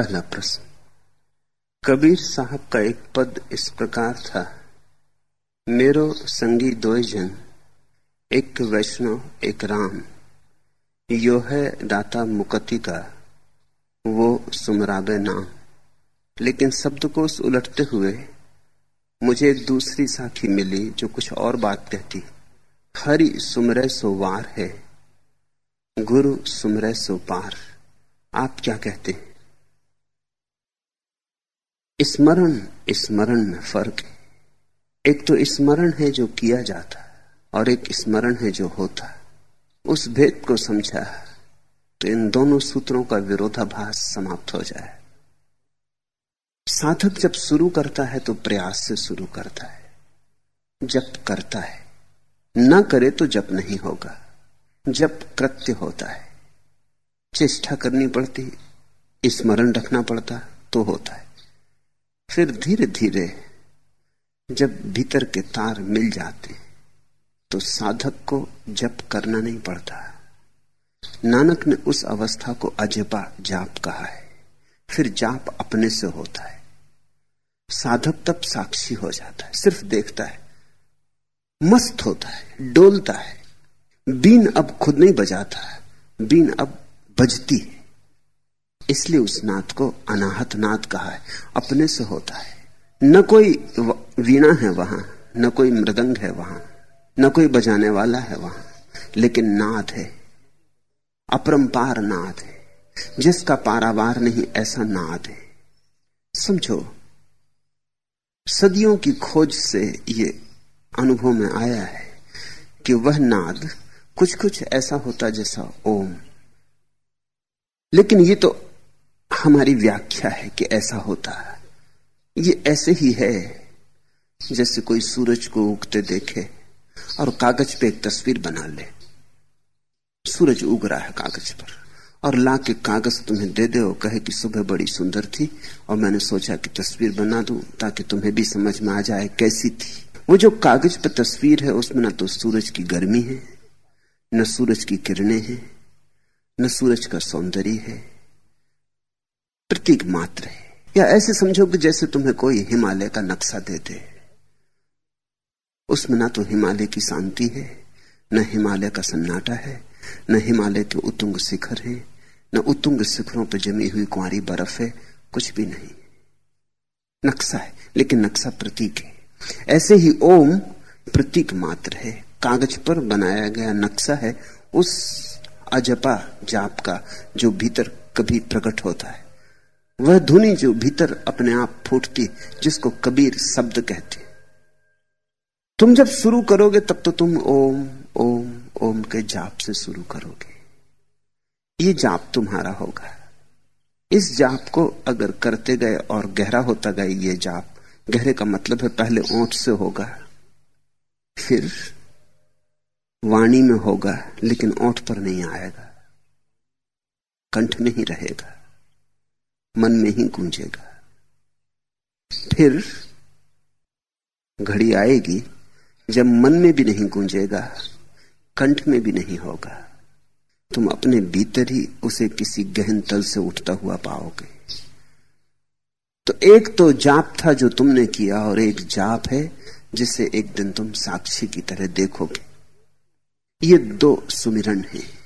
पहला प्रश्न। कबीर साहब का एक पद इस प्रकार था, मेरो संगी दो जन, एक वैष्णव, एक राम। यो है दाता मुकति का, वो सुमराबे नाम। लेकिन शब्द को उलटते हुए मुझे दूसरी साखी मिली जो कुछ और बात कहती, हरि सुमरे सो वार है, गुरु सुमरे सो पार। आप क्या कहते? हैं स्मरण स्मरण में फ़र्क है। एक तो स्मरण है जो किया जाता और एक स्मरण है जो होता उस भेद को समझा तो इन दोनों सूत्रों का विरोधाभास समाप्त हो जाए। साधक जब शुरू करता है तो प्रयास से शुरू करता है, जप करता है। ना करे तो जप नहीं होगा, जप कृत्य होता है। चेष्टा करनी पड़ती, स्मरण रखना पड़ता तो होता है। फिर धीरे धीरे जब भीतर के तार मिल जाते तो साधक को जप करना नहीं पड़ता। नानक ने उस अवस्था को अजबा जाप कहा है, फिर जाप अपने से होता है। साधक तब साक्षी हो जाता है, सिर्फ़ देखता है, मस्त होता है, डोलता है। बीन अब खुद नहीं बजाता, बीन अब बजती है। इसलिए उस नाथ को अनाहत नाथ कहा है। अपने से होता है। न कोई वीणा है वहाँ, न कोई मृदंग है वहाँ, न कोई बजाने वाला है वहाँ, लेकिन नाद है। अपरंपार नाद है। जिसका पारावार नहीं, ऐसा नाद है। समझो, सदियों की खोज से ये अनुभव में आया है कि वह नाद कुछ कुछ ऐसा होता जैसा ओम। लेकिन ये तो हमारी व्याख्या है कि ऐसा होता है। ये ऐसे ही है, जैसे कोई सूरज को उगते देखे और कागज़ पे एक तस्वीर बना ले। सूरज उग रहा है कागज़ पर और ला के कागज़ तुम्हें दे दे और कहे कि सुबह बड़ी सुंदर थी और मैंने सोचा कि तस्वीर बना दूँ ताकि तुम्हें भी समझ में आ जाए कैसी थी। वो जो कागज़ पर तस्वीर है, उसमें ना तो सूरज की गर्मी है, न सूरज की किरणें हैं, न सूरज का सौंदर्य है प्रतीक मात्र है। या ऐसे समझो कि जैसे तुम्हें कोई हिमालय का नक्शा दे दे। उसमें ना तो हिमालय की शांति है, न हिमालय का सन्नाटा है, न हिमालय के उतुंग शिखर है, न उतुंग शिखरों पर जमी हुई कुआरी बर्फ़ है, कुछ भी नहीं। नक्शा है, लेकिन नक्शा प्रतीक है। ऐसे ही ओम प्रतीक मात्र है। कागज़ पर बनाया गया नक्शा है, उस अजपा जाप का जो भीतर कभी प्रकट होता है। वह धुनी जो भीतर अपने आप फूटती, जिसको कबीर शब्द कहते तुम जब शुरू करोगे, तब तो तुम ओम ओम ओम के जाप से शुरू करोगे। ये जाप तुम्हारा होगा। इस जाप को अगर करते गए और गहरा होता गए ये जाप, गहरे का मतलब है पहले ओठ से होगा, फिर वाणी में होगा, लेकिन ओठ पर नहीं आएगा, कंठ में ही रहेगा। मन में ही गूंजेगा। फिर घड़ी आएगी, जब मन में भी नहीं गूंजेगा, कंठ में भी नहीं होगा, तुम अपने भीतर ही उसे किसी गहन तल से उठता हुआ पाओगे। तो एक तो जाप था जो तुमने किया और एक जाप है जिसे एक दिन तुम साक्षी की तरह देखोगे। ये दो सुमिरन है।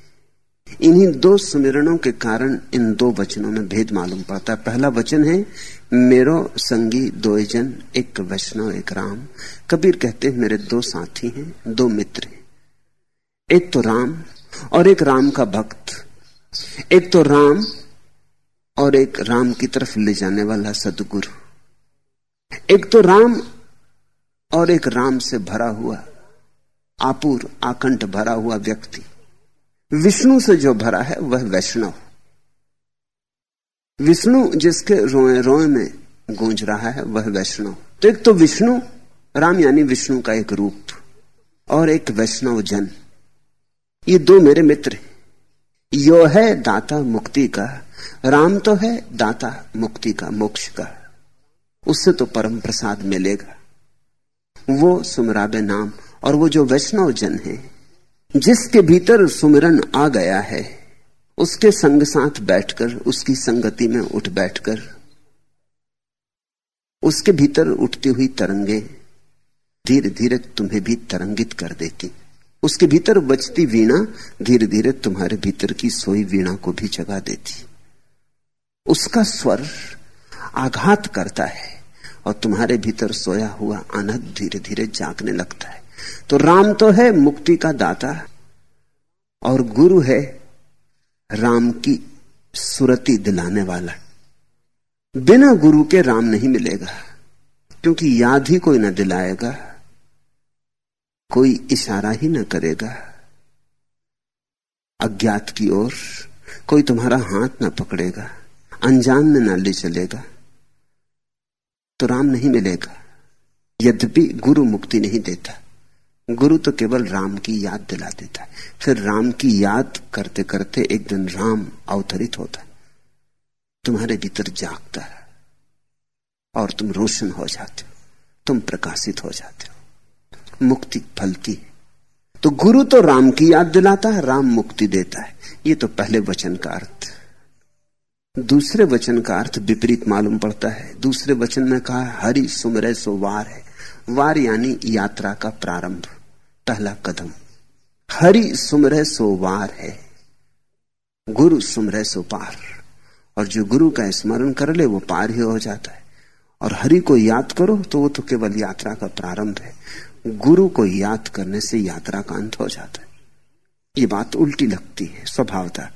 इन्हीं दो सुमिरणों के कारण इन दो वचनों में भेद मालूम पड़ता है। पहला वचन है, मेरो संगी दो जन, एक वैष्णव, एक राम। कबीर कहते हैं, मेरे दो साथी हैं, दो मित्र हैं। एक तो राम और एक राम का भक्त। एक तो राम और एक राम की तरफ़ ले जाने वाला सदगुरु। एक तो राम और एक राम से भरा हुआ, आपूर, आकंठ भरा हुआ व्यक्ति। विष्णु से जो भरा है, वह वैष्णव। विष्णु जिसके रोए रोए में गूंज रहा है, वह वैष्णव। तो एक तो विष्णु, राम यानी विष्णु का एक रूप, और एक वैष्णव जन। ये दो मेरे मित्र यो है दाता मुक्ति का, राम तो है दाता मुक्ति का, मोक्ष का। उससे तो परम प्रसाद मिलेगा। वो सुमराबे नाम, और वो जो वैष्णव जन है जिसके भीतर सुमिरन आ गया है, उसके संग साथ बैठकर, उसकी संगति में उठ बैठकर, उसके भीतर उठती हुई तरंगे धीरे धीरे तुम्हें भी तरंगित कर देती। उसके भीतर बचती वीणा धीरे धीरे तुम्हारे भीतर की सोई वीणा को भी जगा देती। उसका स्वर आघात करता है और तुम्हारे भीतर सोया हुआ आनंद धीरे धीरे जागने लगता है। तो राम तो है मुक्ति का दाता और गुरु है राम की सुरति दिलाने वाला। बिना गुरु के राम नहीं मिलेगा, क्योंकि याद ही कोई ना दिलाएगा, कोई इशारा ही ना करेगा। अज्ञात की ओर कोई तुम्हारा हाथ ना पकड़ेगा, अनजान में ना ले चलेगा तो राम नहीं मिलेगा, यद्यपि गुरु मुक्ति नहीं देता। गुरु तो केवल राम की याद दिला देता है। फिर राम की याद करते करते एक दिन राम अवतरित होता है। तुम्हारे भीतर जागता है और तुम रोशन हो जाते हो, तुम प्रकाशित हो जाते हो। मुक्ति फलती है। तो गुरु तो राम की याद दिलाता है, राम मुक्ति देता है। ये तो पहले वचन का अर्थ। दूसरे वचन का अर्थ विपरीत मालूम पड़ता है। दूसरे वचन में कहा हरि सुमरे सो वार है। वार यानी यात्रा का प्रारंभ। पहला कदम। हरि सुमरे सो वार है। गुरु सुमरे सो पार। और जो गुरु का स्मरण कर ले, वो पार ही हो जाता है। और हरि को याद करो तो वो तो केवल यात्रा का प्रारंभ है। गुरु को याद करने से यात्रा का अंत हो जाता है। ये बात उल्टी लगती है, स्वभावता।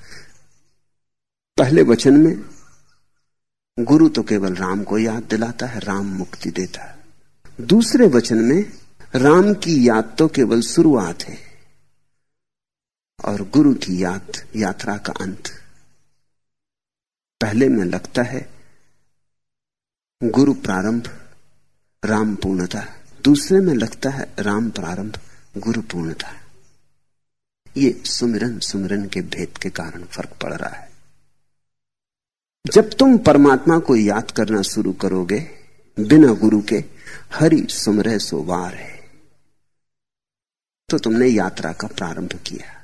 पहले वचन में, गुरु तो केवल राम को याद दिलाता है, राम मुक्ति देता है। दूसरे वचन में राम की याद तो केवल शुरुआत है और गुरु की याद, यात्रा का अंत। पहले में लगता है गुरु प्रारंभ, राम पूर्णता। दूसरे में लगता है राम प्रारंभ, गुरु पूर्णता। ये सुमिरन सुमिरन के भेद के कारण फ़र्क पड़ रहा है। जब तुम परमात्मा को याद करना शुरू करोगे, बिना गुरु के हरि सुमरह सोवार है। तो तुमने यात्रा का प्रारंभ किया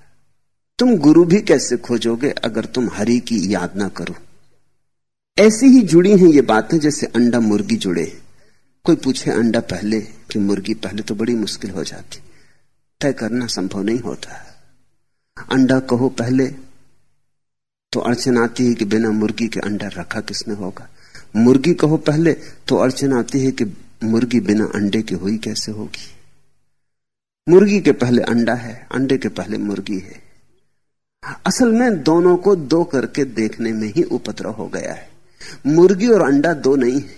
तुम गुरु भी कैसे खोजोगे अगर तुम हरि की याद ना करो? ऐसी ही जुड़ी हैं ये बातें जैसे अंडा मुर्गी जुड़े। कोई पूछे अंडा पहले कि मुर्गी पहले तो बड़ी मुश्किल हो जाती। तय करना संभव नहीं होता अंडा कहो पहले तो अड़चन आती है कि बिना मुर्गी के अंडा रखा किसने होगा? मुर्गी कहो पहले तो अड़चन आती है कि मुर्गी बिना अंडे के हुई कैसे होगी? मुर्गी के पहले अंडा है, अंडे के पहले मुर्गी है। असल में दोनों को दो करके देखने में ही उपद्रव हो गया है। मुर्गी और अंडा दो नहीं है।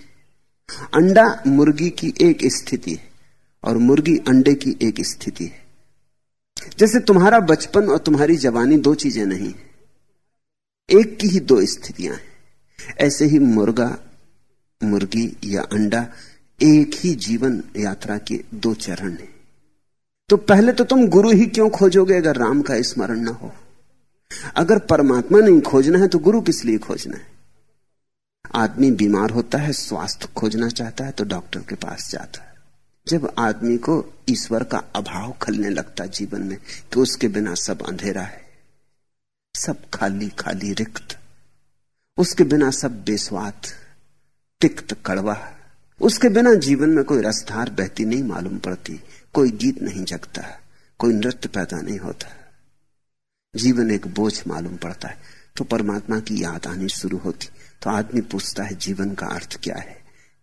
अंडा मुर्गी की एक स्थिति है और मुर्गी अंडे की एक स्थिति है। जैसे तुम्हारा बचपन और तुम्हारी जवानी दो चीज़ें नहीं एक की ही दो स्थितियाँ हैं। ऐसे ही मुर्गा, मुर्गी या अंडा एक ही जीवन यात्रा के दो चरण है। तो पहले तो तुम गुरु ही क्यों खोजोगे अगर राम का स्मरण ना हो? अगर परमात्मा नहीं खोजना है तो गुरु किस लिए खोजना है? आदमी बीमार होता है, स्वास्थ्य खोजना चाहता है तो डॉक्टर के पास जाता है। जब आदमी को ईश्वर का अभाव खलने लगता जीवन में कि उसके बिना सब अंधेरा है। सब खाली खाली रिक्त। उसके बिना सब बेस्वाद, तिक्त कड़वा। उसके बिना जीवन में कोई रसधार बहती नहीं, मालूम पड़ती। कोई गीत नहीं जगता, कोई नृत्य पैदा नहीं होता। जीवन एक बोझ मालूम पड़ता है तो परमात्मा की याद आनी शुरू होती। तो आदमी पूछता है, जीवन का अर्थ क्या है?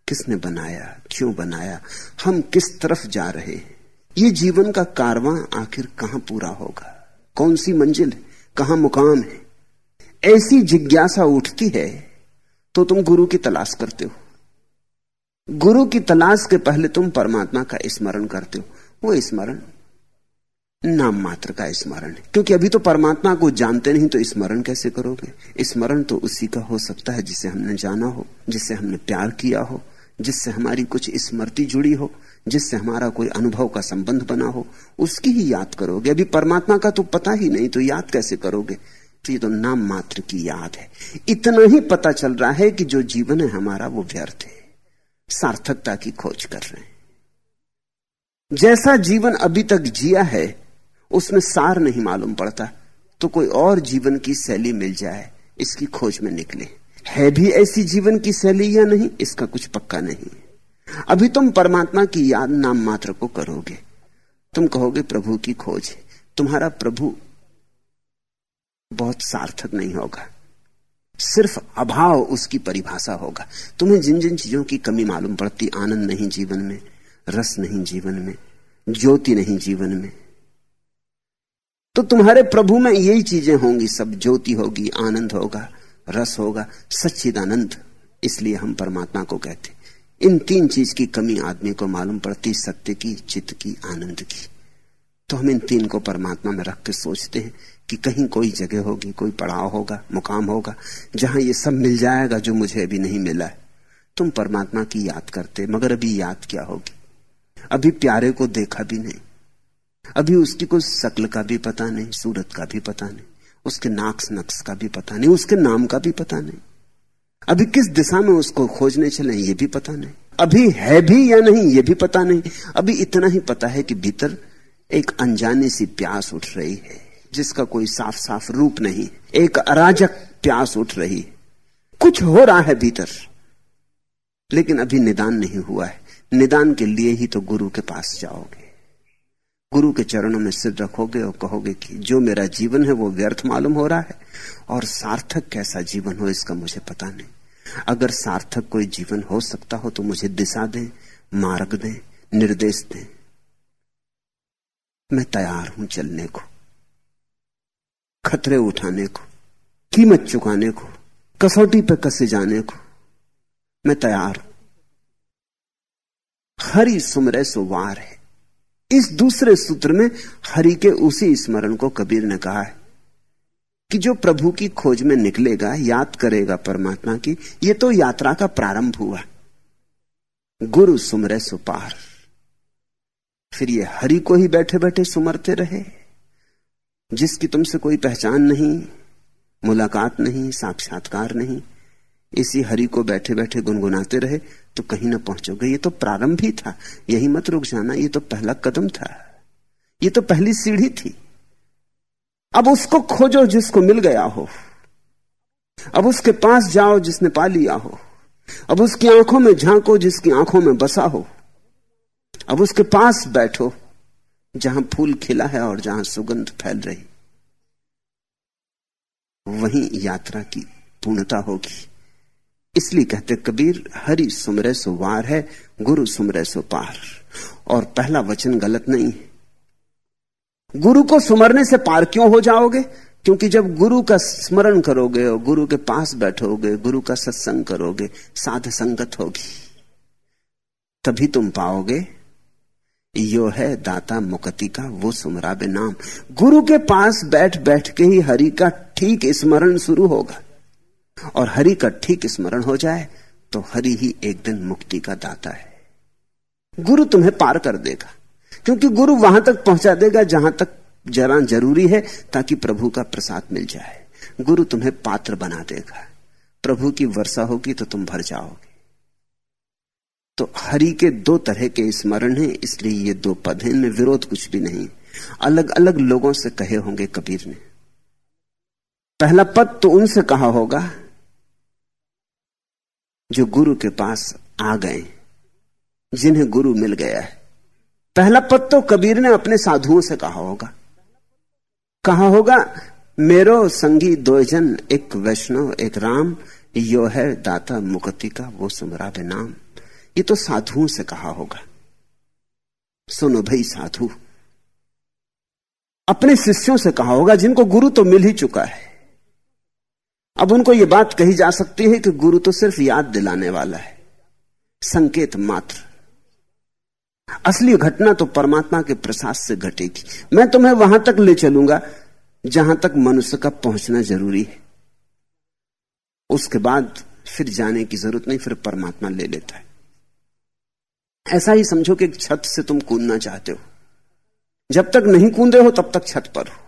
किसने बनाया? क्यों बनाया? हम किस तरफ़ जा रहे हैं? ये जीवन का कारवां आखिर कहाँ पूरा होगा? कौन सी मंजिल है? कहाँ मुकाम है? ऐसी जिज्ञासा उठती है तो तुम गुरु की तलाश करते हो। गुरु की तलाश के पहले तुम परमात्मा का स्मरण करते हो। वो स्मरण। नाम मात्र का स्मरण। है क्योंकि अभी तो परमात्मा को जानते नहीं तो स्मरण कैसे करोगे? स्मरण तो उसी का हो सकता है जिसे हमने जाना हो, जिससे हमने प्यार किया हो, जिससे हमारी कुछ स्मृति जुड़ी हो, जिससे हमारा कोई अनुभव का संबंध बना हो। उसकी ही याद करोगे। अभी परमात्मा का तो पता ही नहीं तो याद कैसे करोगे? तो ये तो नाम मात्र की याद है। इतना ही पता चल रहा है कि जो जीवन है हमारा, वो व्यर्थ है। सार्थकता की खोज कर रहे हैं। जैसा जीवन अभी तक जिया है, उसमें सार नहीं मालूम पड़ता। तो कोई और जीवन की शैली मिल जाए, इसकी खोज में निकले। है भी ऐसी जीवन की शैली या नहीं, इसका कुछ पक्का नहीं अभी तुम परमात्मा की याद नाम मात्र को करोगे। तुम कहोगे, प्रभु की खोज तुम्हारा प्रभु बहुत सार्थक नहीं होगा। सिर्फ़ अभाव उसकी परिभाषा होगा। तुम्हें जिन जिन चीज़ों की कमी मालूम पड़ती, आनंद नहीं जीवन में। रस नहीं जीवन में, ज्योति नहीं जीवन में। तो तुम्हारे प्रभु में यही चीज़ें होंगी, सब ज्योति होगी, आनंद होगा, रस होगा, सच्चिदानंद। इसलिए हम परमात्मा को कहते इन तीन चीज़ की कमी आदमी को मालूम पड़ती सत्य की, चित्त की, आनंद की। तो हम इन तीन को परमात्मा में रख के सोचते हैं कि कहीं कोई जगह होगी, कोई पड़ाव होगा, मुकाम होगा, जहाँ ये सब मिल जाएगा जो मुझे अभी नहीं मिला है। तुम परमात्मा की याद करते, मगर अभी याद क्या होगी? अभी प्यारे को देखा भी नहीं। अभी उसकी कोई शक्ल का भी पता नहीं, सूरत का भी पता नहीं, उसके नाक्स नक्स का भी पता नहीं, उसके नाम का भी पता नहीं। अभी किस दिशा में उसको खोजने चले, ये भी पता नहीं। अभी है भी या नहीं, ये भी पता नहीं। अभी इतना ही पता है कि भीतर एक अनजाने सी प्यास उठ रही है, जिसका कोई साफ़ साफ़ रूप नहीं। एक अराजक प्यास उठ रही है। कुछ हो रहा है भीतर, लेकिन अभी निदान नहीं हुआ है। निदान के लिए ही तो गुरु के पास जाओगे। गुरु के चरणों में सिर रखोगे और कहोगे कि जो मेरा जीवन है वो व्यर्थ मालूम हो रहा है और सार्थक कैसा जीवन हो इसका मुझे पता नहीं। अगर सार्थक कोई जीवन हो सकता हो तो मुझे दिशा दे, मार्ग दे, निर्देश दे। मैं तैयार हूँ चलने को, खतरे उठाने को, कीमत चुकाने को, कसौटी पे कसे जाने को। मैं तैयार हूँ। हरी सुमरे सुवार है। इस दूसरे सूत्र में हरि के उसी स्मरण को कबीर ने कहा है कि जो प्रभु की खोज में निकलेगा, याद करेगा परमात्मा की, ये तो यात्रा का प्रारंभ हुआ। गुरु सुमरे सुपार, फिर ये हरि को ही बैठे बैठे सुमरते रहे, जिसकी तुमसे कोई पहचान नहीं, मुलाकात नहीं, साक्षात्कार नहीं इसी हरि को बैठे बैठे गुनगुनाते रहे तो कहीं ना पहुंचोगे। ये तो प्रारंभ ही था। यही मत रुक जाना, ये तो पहला कदम था। ये तो पहली सीढ़ी थी। अब उसको खोजो जिसको मिल गया हो। अब उसके पास जाओ जिसने पा लिया हो। अब उसकी आँखों में झांको जिसकी आँखों में बसा हो। अब उसके पास बैठो, जहाँ फूल खिला है और जहाँ सुगंध फैल रही। वहीं यात्रा की पूर्णता होगी। इसलिए कहते कबीर, हरि सुमरे सो वार है, गुरु सुमरे सो पार। और पहला वचन गलत नहीं है। गुरु को सुमरने से पार क्यों हो जाओगे? क्योंकि जब गुरु का स्मरण करोगे और गुरु के पास बैठोगे, गुरु का सत्संग करोगे, साध संगत होगी। तभी तुम पाओगे, यो है दाता मुक्ति का, वो सुमरा बे नाम। गुरु के पास बैठ बैठ के ही हरि का ठीक स्मरण शुरू होगा। और हरि का ठीक स्मरण हो जाए तो हरि ही एक दिन मुक्ति का दाता है। गुरु तुम्हें पार कर देगा, क्योंकि गुरु वहाँ तक पहुँचा देगा जहाँ तक जरा ज़रूरी है, ताकि प्रभु का प्रसाद मिल जाए। गुरु तुम्हें पात्र बना देगा। प्रभु की वर्षा होगी तो तुम भर जाओगे। तो हरि के दो तरह के स्मरण हैं, इसलिए ये दो पद हैं, इनमें विरोध कुछ भी नहीं। अलग अलग लोगों से कहे होंगे कबीर ने। पहला पद तो उनसे कहा होगा जो गुरु के पास आ गए, जिन्हें गुरु मिल गया है। पहला पद तो कबीर ने अपने साधुओं से कहा होगा। कहा होगा, मेरो संगी दो जन एक वैष्णव, एक राम, यो है दाता मुक्ति का, वो सुमरा नाम। ये तो साधुओं से कहा होगा। सुनो भाई साधु, अपने शिष्यों से कहा होगा, जिनको गुरु तो मिल ही चुका है अब उनको यह बात कही जा सकती है कि गुरु तो सिर्फ़ याद दिलाने वाला है, संकेत मात्र। असली घटना तो परमात्मा के प्रसाद से घटेगी। मैं तुम्हें वहाँ तक ले चलूँगा, जहाँ तक मनुष्य का पहुँचना ज़रूरी है। उसके बाद फिर जाने की ज़रूरत नहीं, फिर परमात्मा ले लेता है। ऐसा ही समझो कि छत से तुम कूदना चाहते हो। जब तक नहीं कूदे हो, तब तक छत पर हो।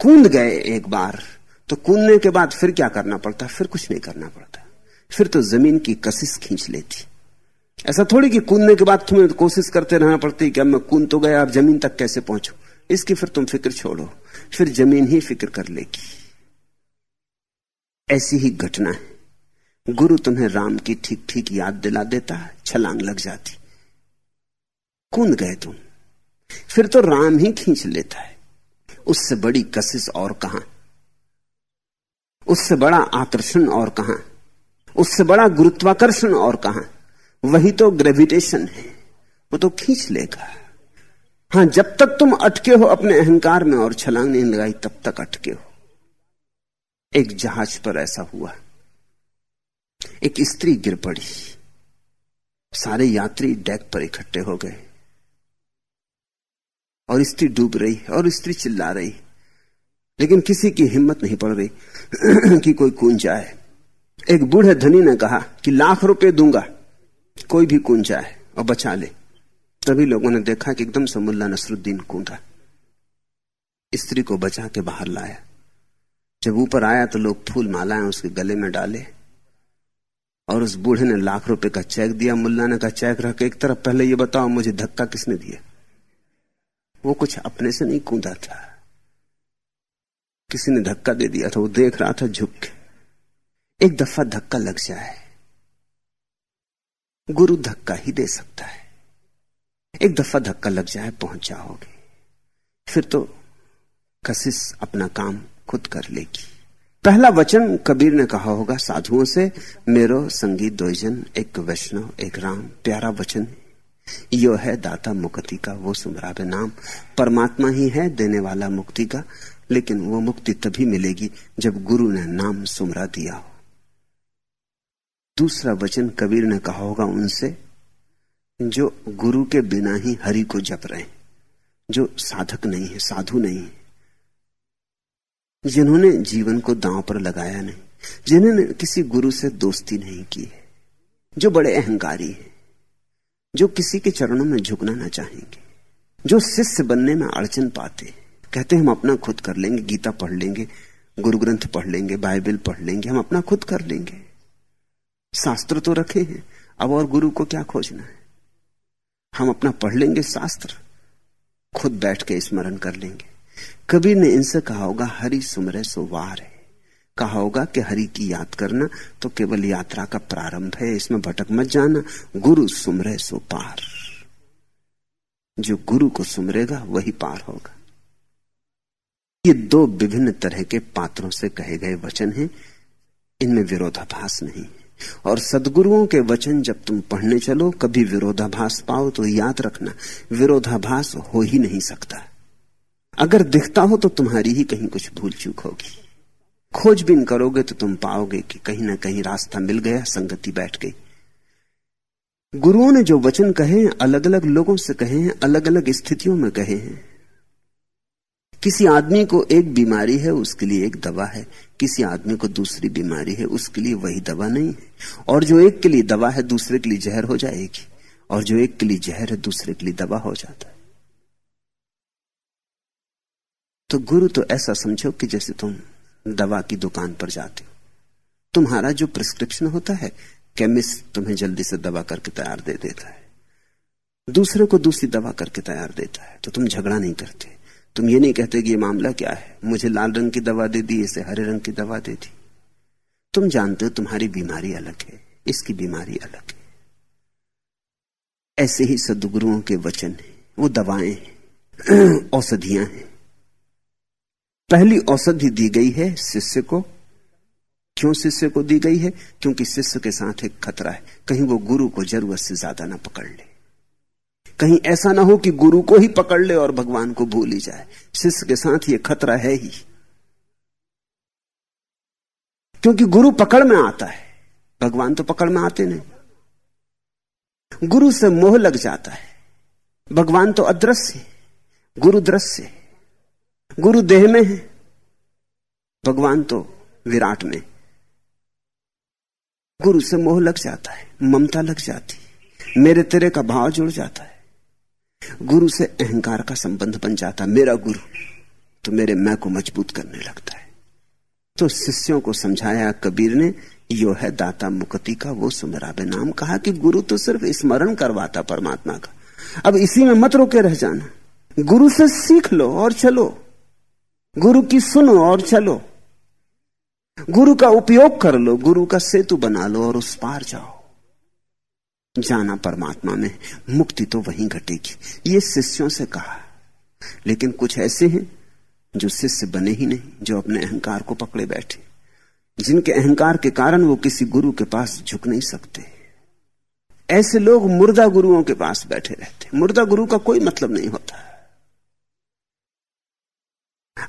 कूद गए एक बार तो कूदने के बाद फिर क्या करना पड़ता? फिर कुछ नहीं करना पड़ता। फिर तो ज़मीन की कशिश खींच लेती। ऐसा थोड़ी कि कूदने के बाद तुम्हें कोशिश करते रहना पड़ती कि अब मैं कूद तो गया, अब ज़मीन तक कैसे पहुंचू? इसकी फिर तुम फ़िक्र छोड़ो। फिर ज़मीन ही फ़िक्र कर लेगी। ऐसी ही घटना है। गुरु तुम्हें राम की ठीक ठीक याद दिला देता है छलांग लग जाती। कूद गए तुम। फिर तो राम ही खींच लेता है। उससे बड़ी कशिश और कहाँ? उससे बड़ा आकर्षण और कहाँ? उससे बड़ा गुरुत्वाकर्षण और कहाँ? वही तो ग्रेविटेशन है। वो तो खींच लेगा। हाँ, जब तक तुम अटके हो अपने अहंकार में और छलांग नहीं लगाई, तब तक अटके हो। एक जहाज़ पर ऐसा हुआ। एक स्त्री गिर पड़ी। सारे यात्री डेक पर इकट्ठे हो गए। और स्त्री डूब रही और स्त्री चिल्ला रही लेकिन किसी की हिम्मत नहीं पड़ रही कि कोई कून जाए। एक बूढ़े धनी ने कहा कि लाख रुपए दूँगा, कोई भी कून जाए और बचा ले। तभी लोगों ने देखा कि एकदम से मुल्ला नसरुद्दीन कूदा स्त्री को बचा के बाहर लाया। जब ऊपर आया तो लोग फूल मालाएँ उसके गले में डाले और उस बूढ़े ने लाख रुपए का चेक दिया। मुल्ला ने कहा, चेक रख, एक तरफ़ पहले ये बताओ मुझे धक्का किसने दिया? वो कुछ अपने से नहीं कूदा था। किसी ने धक्का दे दिया था, वो देख रहा था झुक के। एक दफ़ा धक्का लग जाए, गुरु धक्का ही दे सकता है। एक दफ़ा धक्का लग जाए, पहुँच जाओगे। फिर तो कशिश अपना काम खुद कर लेगी। पहला वचन कबीर ने कहा होगा, साधुओं से, मेरो संगीत दोजन एक वैष्णव, एक राम, प्यारा वचन यो है दाता मुक्ति का, वो सुमराबे नाम। परमात्मा ही है, देने वाला मुक्ति का। लेकिन वो मुक्ति तभी मिलेगी जब गुरु ने नाम सुमरा दिया हो। दूसरा वचन कबीर ने कहा होगा उनसे, जो गुरु के बिना ही हरि को जप रहे जो साधक नहीं है, साधु नहीं है, जिन्होंने जीवन को दांव पर लगाया नहीं, जिन्होंने किसी गुरु से दोस्ती नहीं की है, जो बड़े अहंकारी है, जो किसी के चरणों में झुकना ना चाहेंगे, जो शिष्य बनने में अड़चन पाते कहते हम अपना खुद कर लेंगे, गीता पढ़ लेंगे, गुरु ग्रंथ पढ़ लेंगे, बाइबल पढ़ लेंगे, हम अपना खुद कर लेंगे। शास्त्र तो रखे हैं, अब और गुरु को क्या खोजना है? हम अपना पढ़ लेंगे शास्त्र, खुद बैठ के स्मरण कर लेंगे। कबीर ने इनसे कहा होगा, हरि सुमरे सो वार। है कहा होगा कि हरि की याद करना तो केवल यात्रा का प्रारंभ है, इसमें भटक मत जाना, गुरु सुमरे सो पार। जो गुरु को सुमरेगा, वही पार होगा। ये दो विभिन्न तरह के पात्रों से कहे गए वचन हैं। इनमें विरोधाभास नहीं। और सदगुरुओं के वचन जब तुम पढ़ने चलो, कभी विरोधाभास पाओ तो याद रखना, विरोधाभास हो ही नहीं सकता। अगर दिखता हो तो तुम्हारी ही कहीं कुछ भूल चूक होगी। खोजबीन करोगे तो तुम पाओगे कि कहीं ना कहीं रास्ता मिल गया, संगति बैठ गई। गुरुओं ने जो वचन कहे अलग अलग लोगों से कहे हैं अलग अलग स्थितियों में कहे हैं। किसी आदमी को एक बीमारी है, उसके लिए एक दवा है। किसी आदमी को दूसरी बीमारी है, उसके लिए वही दवा नहीं है। और जो एक के लिए दवा है, दूसरे के लिए जहर हो जाएगी। और जो एक के लिए जहर है, दूसरे के लिए दवा हो जाता है। तो गुरु तो ऐसा समझो कि जैसे तुम दवा की दुकान पर जाते हो। तुम्हारा जो प्रिस्क्रिप्शन होता है केमिस्ट तुम्हें जल्दी से दवा करके तैयार दे देता है। दूसरे को दूसरी दवा करके तैयार देता है तो तुम झगड़ा नहीं करते। तुम ये नहीं कहते कि ये मामला क्या है? मुझे लाल रंग की दवा दे दी, इसे हरे रंग की दवा दे दी। तुम जानते हो तुम्हारी बीमारी अलग है, इसकी बीमारी अलग है। ऐसे ही सदगुरुओं के वचन है, वो दवाएँ हैं, औषधियाँ हैं। पहली औषधि दी गई है शिष्य को। क्यों शिष्य को दी गई है? क्योंकि शिष्य के साथ एक खतरा है, कहीं वो गुरु को ज़रूरत से ज़्यादा ना पकड़ ले। कहीं ऐसा ना हो कि गुरु को ही पकड़ ले और भगवान को भूल ही जाए। शिष्य के साथ ये खतरा है ही। क्योंकि गुरु पकड़ में आता है। भगवान तो पकड़ में आते नहीं। गुरु से मोह लग जाता है। भगवान तो अदृश्य गुरु दृश्य गुरु देह में है। भगवान तो विराट में। गुरु से मोह लग जाता है। ममता लग जाती मेरे तेरे का भाव जुड़ जाता है। गुरु से अहंकार का संबंध बन जाता, मेरा गुरु तो मेरे मैं को मज़बूत करने लगता है। तो शिष्यों को समझाया, कबीर ने, यो है दाता मुक्ति का, वो सुमराबे नाम कहा कि गुरु तो सिर्फ़ स्मरण करवाता परमात्मा का। अब इसी में मत रोके रह जाना। गुरु से सीख लो और चलो। गुरु की सुनो और चलो। गुरु का उपयोग कर लो, गुरु का सेतु बना लो और उस पार जाओ। जाना परमात्मा में, मुक्ति तो वहीं घटेगी। ये शिष्यों से कहा। लेकिन कुछ ऐसे हैं जो शिष्य बने ही नहीं, जो अपने अहंकार को पकड़े बैठे। जिनके अहंकार के कारण वो किसी गुरु के पास झुक नहीं सकते। ऐसे लोग मुर्दा गुरुओं के पास बैठे रहते। मुर्दा गुरु का कोई मतलब नहीं होता।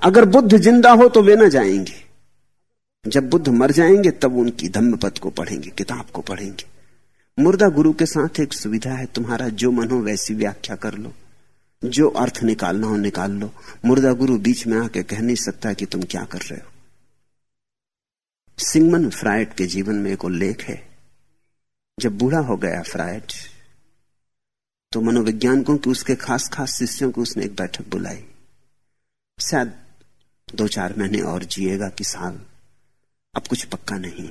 अगर बुद्ध ज़िंदा हो तो वे ना जाएँगे। जब बुद्ध मर जाएँगे, तब उनकी धम्म को पढ़ेंगे, किताब को पढ़ेंगे। मुर्दा गुरु के साथ एक सुविधा है, तुम्हारा जो मन हो वैसी व्याख्या कर लो। जो अर्थ निकालना हो निकाल लो। मुर्दा गुरु बीच में आके कह नहीं सकता कि तुम क्या कर रहे हो। सिंगमन फ्राइड के जीवन में एक उल्लेख है। जब बूढ़ा हो गया फ्राइड तो मनोवैज्ञानिकों की उसके खास खास शिष्यों को उसने एक बैठक बुलाई। शायद दो चार महीने और जिएगा कि साल, अब कुछ पक्का नहीं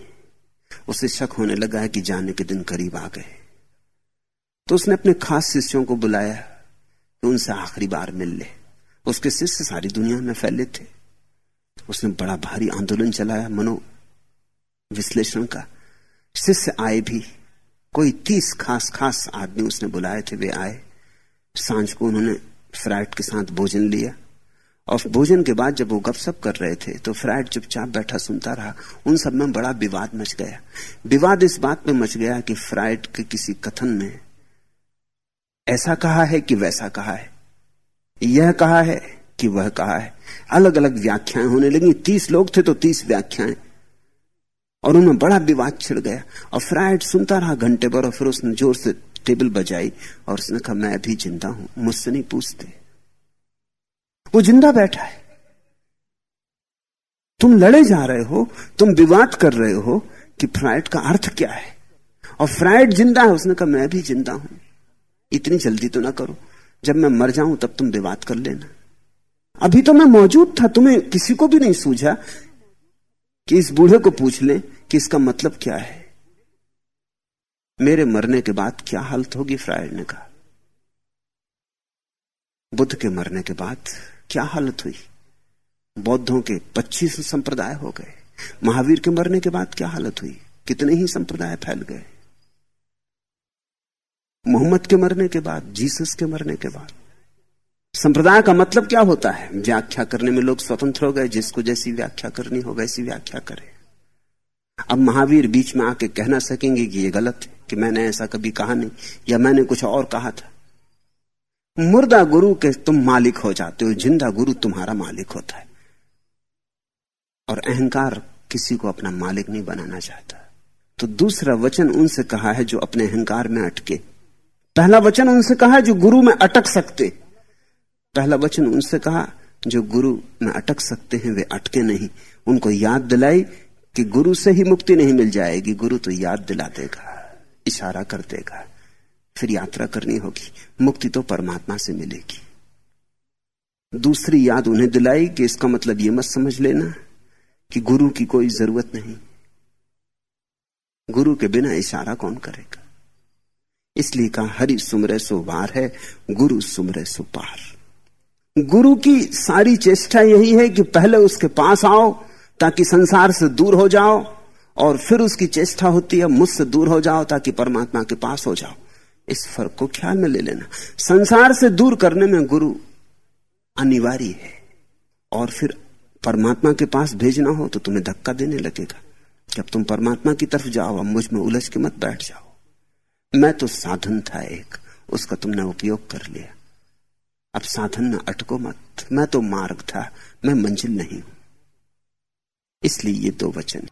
उसे शक होने लगा है कि जाने के दिन करीब आ गए। तो उसने अपने खास शिष्यों को बुलाया कि उनसे आखिरी बार मिल ले। उसके शिष्य सारी दुनिया में फैले थे। उसने बड़ा भारी आंदोलन चलाया। मनो विश्लेषण का शिष्य आए भी। कोई तीस खास खास आदमी उसने बुलाए थे, वे आए। साँझ को उन्होंने फ्राइड के साथ भोजन लिया। और भोजन के बाद जब वो गपशप कर रहे थे तो फ्राइड चुपचाप बैठा सुनता रहा। उन सब में बड़ा विवाद मच गया। विवाद इस बात में मच गया कि फ्राइड के किसी कथन में ऐसा कहा है कि वैसा कहा है। यह कहा है कि वह कहा है। अलग अलग व्याख्याएँ होने लगी। तीस लोग थे तो तीस व्याख्याएँ। और उनमें बड़ा विवाद छिड़ गया। और फ्राइड सुनता रहा घंटे भर और फिर उसने ज़ोर से टेबल बजाई और उसने कहा, मैं अभी ज़िंदा हूँ। मुझसे नहीं पूछते। वो ज़िंदा बैठा है। तुम लड़े जा रहे हो, तुम विवाद कर रहे हो कि फ्राइड का अर्थ क्या है। और फ्राइड ज़िंदा है, उसने कहा, मैं भी ज़िंदा हूँ। इतनी जल्दी तो ना करो। जब मैं मर जाऊँ, तब तुम विवाद कर लेना। अभी तो मैं मौजूद था, तुम्हें किसी को भी नहीं सूझा कि इस बूढ़े को पूछ ले कि इसका मतलब क्या है। मेरे मरने के बाद क्या हालत होगी, फ्राइड ने कहा। बुद्ध के मरने के बाद क्या हालत हुई? बौद्धों के 25 संप्रदाय हो गए। महावीर के मरने के बाद क्या हालत हुई? कितने ही संप्रदाय फैल गए। मोहम्मद के मरने के बाद, जीसस के मरने के बाद। संप्रदाय का मतलब क्या होता है? व्याख्या करने में लोग स्वतंत्र हो गए, जिसको जैसी व्याख्या करनी हो, वैसी व्याख्या करे। अब महावीर बीच में आके कहना सकेंगे कि ये गलत है, कि मैंने ऐसा कभी कहा नहीं, या मैंने कुछ और कहा था। मुर्दा गुरु के तुम मालिक हो जाते हो, ज़िंदा गुरु तुम्हारा मालिक होता है। और अहंकार किसी को अपना मालिक नहीं बनाना चाहता। तो दूसरा वचन उनसे कहा है जो अपने अहंकार में अटके। पहला वचन उनसे कहा जो गुरु में अटक सकते। पहला वचन उनसे कहा जो गुरु में अटक सकते हैं, वे अटके नहीं। उनको याद दिलाई कि गुरु से ही मुक्ति नहीं मिल जाएगी। गुरु तो याद दिला देगा, इशारा कर देगा। फिर यात्रा करनी होगी। मुक्ति तो परमात्मा से मिलेगी। दूसरी याद उन्हें दिलाई कि इसका मतलब यह मत समझ लेना कि गुरु की कोई ज़रूरत नहीं। गुरु के बिना इशारा कौन करेगा? इसलिए कहा, हरि सुमरे सो वार है, गुरु सुमरे सो पार। गुरु की सारी चेष्टा यही है कि पहले उसके पास आओ, ताकि संसार से दूर हो जाओ, और फिर उसकी चेष्टा होती है, मुझसे दूर हो जाओ, ताकि परमात्मा के पास हो जाओ। इस फ़र्क को ख्याल में ले लेना। संसार से दूर करने में गुरु अनिवार्य है। और फिर परमात्मा के पास भेजना हो तो तुम्हें धक्का देने लगेगा। जब तुम परमात्मा की तरफ़ जाओ, अब मुझमें उलझ के मत बैठ जाओ। मैं तो साधन था एक, उसका तुमने उपयोग कर लिया। अब साधन में अटको मत। मैं तो मार्ग था, मैं मंजिल नहीं हूँ। इसलिए ये दो वचन।